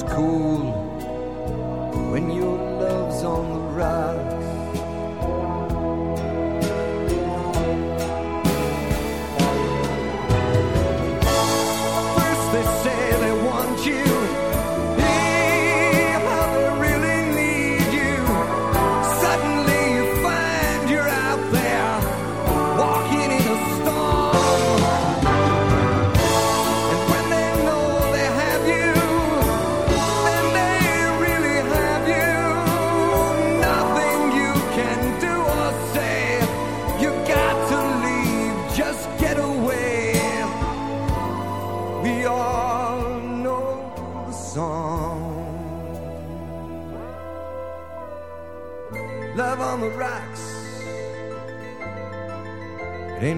it's cool when your love's on the rise.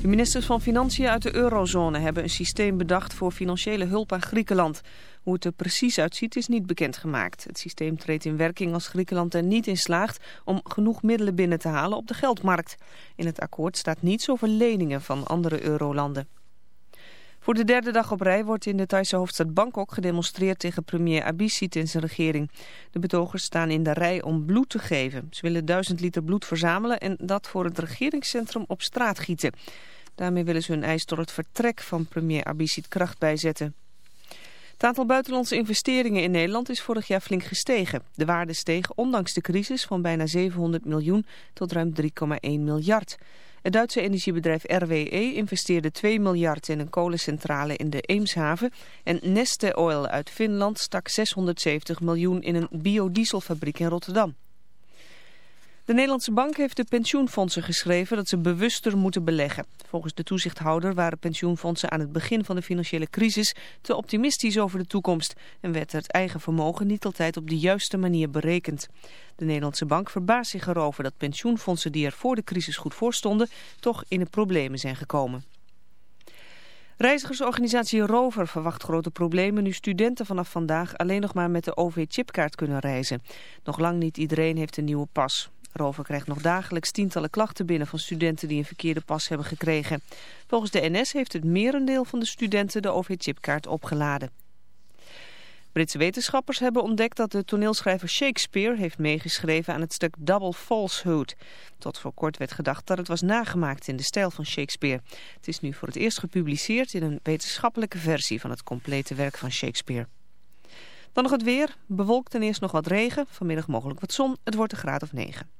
De ministers van Financiën uit de eurozone hebben een systeem bedacht voor financiële hulp aan Griekenland. Hoe het er precies uitziet is niet bekendgemaakt. Het systeem treedt in werking als Griekenland er niet in slaagt om genoeg middelen binnen te halen op de geldmarkt. In het akkoord staat niets over leningen van andere eurolanden. Voor de derde dag op rij wordt in de Thaise hoofdstad Bangkok gedemonstreerd tegen premier Abhisit en zijn regering. De betogers staan in de rij om bloed te geven. Ze willen duizend liter bloed verzamelen en dat voor het regeringscentrum op straat gieten. Daarmee willen ze hun eis tot het vertrek van premier Abhisit kracht bijzetten. Het aantal buitenlandse investeringen in Nederland is vorig jaar flink gestegen. De waarde steeg ondanks de crisis van bijna 700 miljoen tot ruim 3,1 miljard. Het Duitse energiebedrijf RWE investeerde 2 miljard in een kolencentrale in de Eemshaven. En Neste Oil uit Finland stak 670 miljoen in een biodieselfabriek in Rotterdam. De Nederlandse bank heeft de pensioenfondsen geschreven dat ze bewuster moeten beleggen. Volgens de toezichthouder waren pensioenfondsen aan het begin van de financiële crisis te optimistisch over de toekomst en werd het eigen vermogen niet altijd op de juiste manier berekend. De Nederlandse bank verbaast zich erover dat pensioenfondsen die er voor de crisis goed voor stonden toch in de problemen zijn gekomen. Reizigersorganisatie Rover verwacht grote problemen nu studenten vanaf vandaag alleen nog maar met de OV-chipkaart kunnen reizen. Nog lang niet iedereen heeft een nieuwe pas. Rover krijgt nog dagelijks tientallen klachten binnen van studenten die een verkeerde pas hebben gekregen. Volgens de NS heeft het merendeel van de studenten de OV-chipkaart opgeladen. Britse wetenschappers hebben ontdekt dat de toneelschrijver Shakespeare heeft meegeschreven aan het stuk Double Falsehood. Tot voor kort werd gedacht dat het was nagemaakt in de stijl van Shakespeare. Het is nu voor het eerst gepubliceerd in een wetenschappelijke versie van het complete werk van Shakespeare. Dan nog het weer. Bewolkt en eerst nog wat regen. Vanmiddag mogelijk wat zon. Het wordt een graad of 9.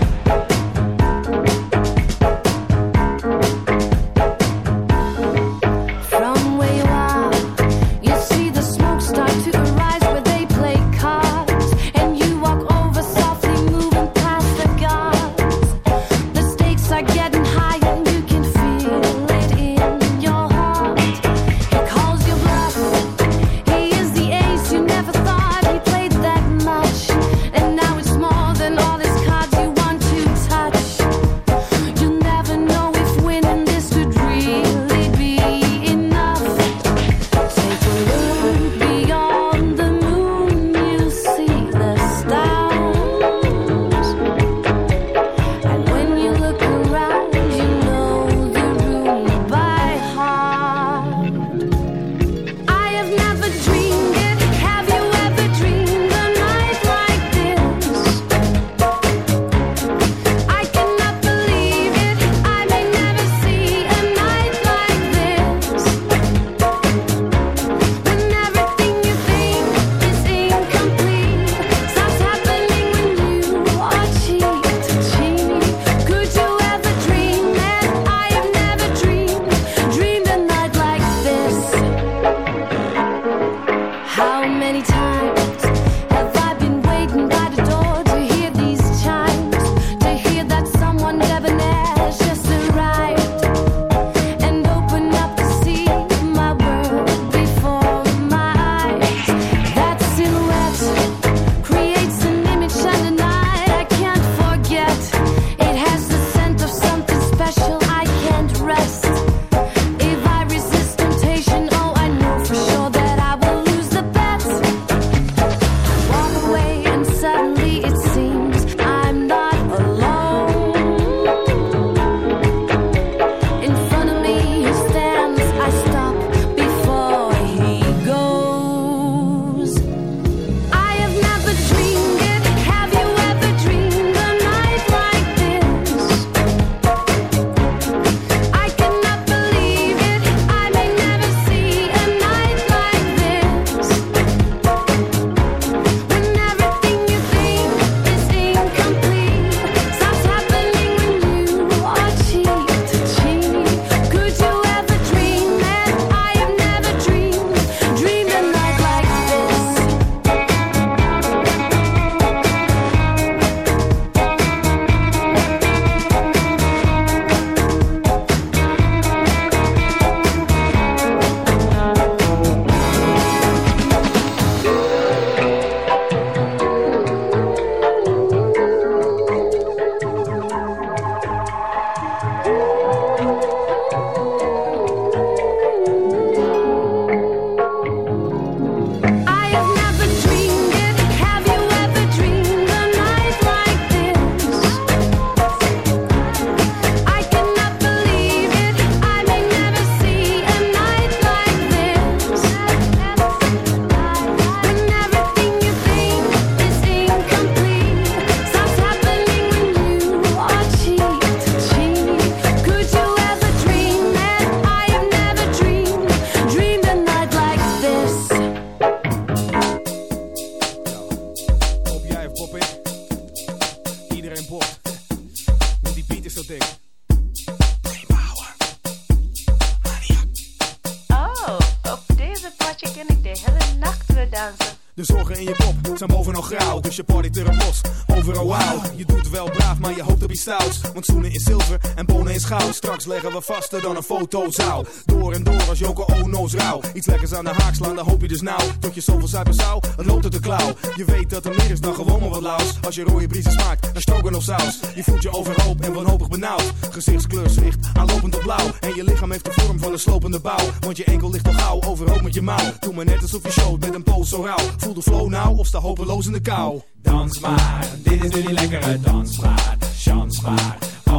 Vaster dan een fotozaal. Door en door als Joko Ono's rauw. Iets lekkers aan de haak slaan, dan hoop je dus nou. Tot je zoveel zuipen zou, het loopt uit de klauw. Je weet dat er meer is dan gewoon maar wat laus. Als je rode briezen smaakt, naar stroken of saus. Je voelt je overhoop en wanhopig benauwd. Gezichtskleur zwicht, aanlopend op blauw. En je lichaam heeft de vorm van een slopende bouw. Want je enkel ligt al gauw, overhoop met je mouw. Doe maar net alsof je showt met een poos zo rauw. Voel de flow nou of sta hopeloos in de kou. Dans maar, dit is nu die lekkere dansmaat. Maar,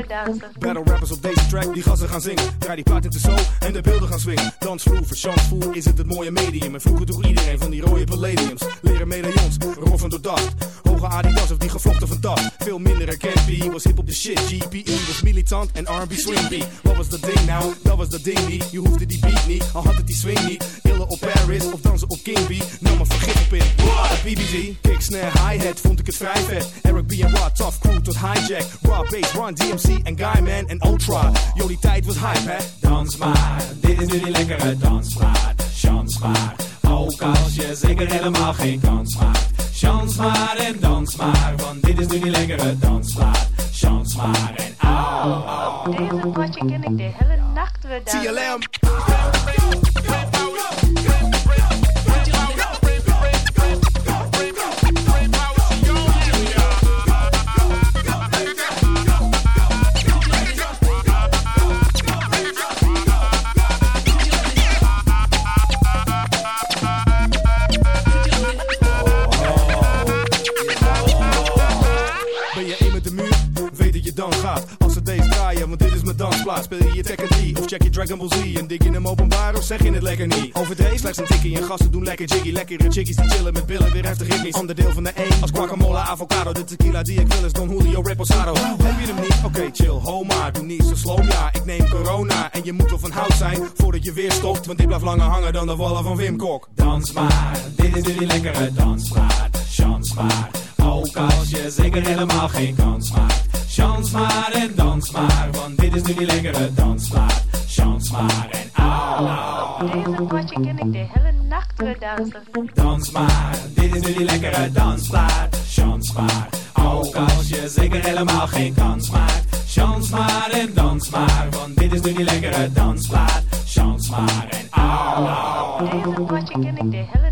dansen. Battle rappers op deze track die gassen gaan zingen. Draai die plaat in de zo en de beelden gaan swingen. Dansvloer, verchansvoer is het het mooie medium. En vroeger droeg iedereen van die rode palladiums. Leren medaillons, roffen door dacht. Hoge Adidas of die gevlochten van dat. Veel minder herkend, P was hip op de shit. GPE was militant en R&B swing beat. Wat was dat ding nou? Dat was dat ding niet. Je hoefde die beat niet, al had het die swing niet. Illen op Paris of dansen op King B. Nam maar vergif op in. BBG, kick, snare, hi-hat, vond ik het vrij vet. Eric B en Rod, tough crew tot hijack. Raw bass, Run, DMC en Guyman en Ultra. Yo, die tijd was hype, hè? Dans maar, dit is nu die lekkere dansmaat. Chans maar, ook als je zeker helemaal geen kans maakt. Maar en dans maar, want dit is nu die lekkere dansmaat. Chans maar en au, au. Deze potje ken ik de hele nacht weer dansen. Check je Dragon Ball Z? En dik je hem openbaar of zeg je het lekker niet? Overdreven slechts een tikkie en gasten doen lekker jiggy. Lekkere chickies die chillen met billen, weer heftig ritmisch. Ander deel van de 1 als guacamole, avocado. De tequila die ik wil is Don Julio Reposado. Heb je hem niet? Oké, chill, ho maar. Doe niet zo slow, ja. Ik neem corona. En je moet wel van hout zijn voordat je weer stopt. Want dit blijft langer hangen dan de wallen van Wim Kok. Dans maar, dit is nu die lekkere dansmaat. Chans maar, ook als je zeker helemaal geen kans maakt. Chans maar en dans maar, want dit is nu die lekkere dansmaat. Chans maar en au, deze potje ken ik de hele nacht weer dansen. Dans maar, dit is nu die lekkere dansplaat. Chans maar, ook als je zeker helemaal geen kans maakt. Chans maar en dans maar, want dit is nu die lekkere dansplaat. Chans maar en au, deze potje ken ik de hele nacht.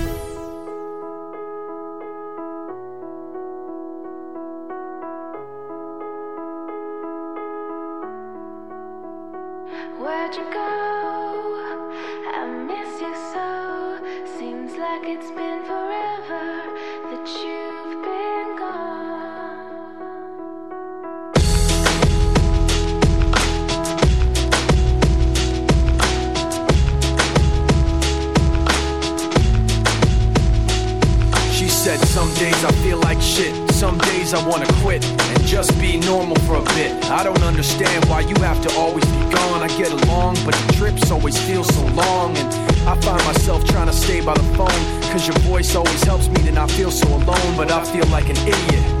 Like it's been forever that you've been gone. She said, Some days I feel like shit. Some days I wanna quit and just be normal for a bit. I don't understand why you have to always be gone. I get along, but the trips always feel so long. And I find myself trying to stay by the phone. Cause your voice always helps me to not feel so alone. But I feel like an idiot.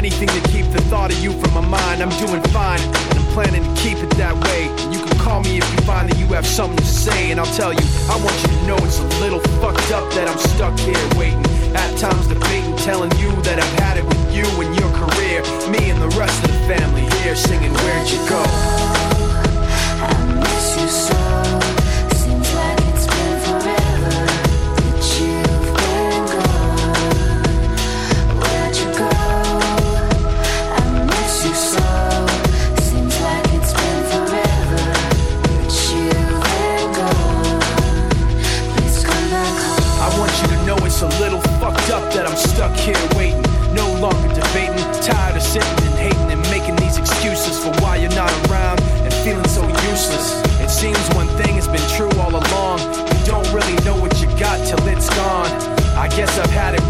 Anything to keep the thought of you from my mind. I'm doing fine, and I'm planning to keep it that way. You can call me if you find that you have something to say, and I'll tell you. I want you to know it's a little fucked up that I'm stuck here waiting. At times debating, telling you that I've had it with you and your career. Me and the rest of the family here singing, Where'd you go? I miss you so. Yes, I've had it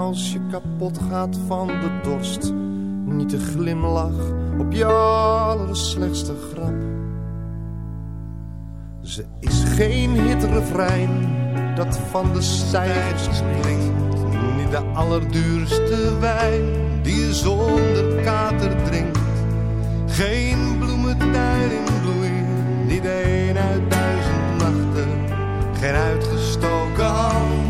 als je kapot gaat van de dorst. Niet de glimlach op je allerslechtste grap. Ze is geen hitrefrein dat van de stijgers springt. Niet de allerduurste wijn die je zonder kater drinkt. Geen bloementuin in bloei, niet één uit duizend nachten. Geen uitgestoken hand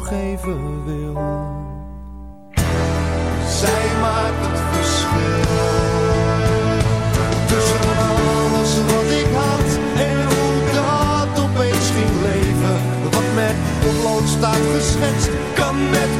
toegeven wil. Zij maakt het verschil. Tussen alles wat ik had en hoe dat opeens ging leven. Wat met potlood staat geschetst, kan met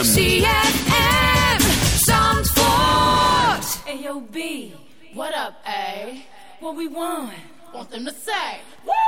ZFM. ZFM Zandvoort. Hey yo, B, what up, A? What we want? Want them to say, Woo! Taylor me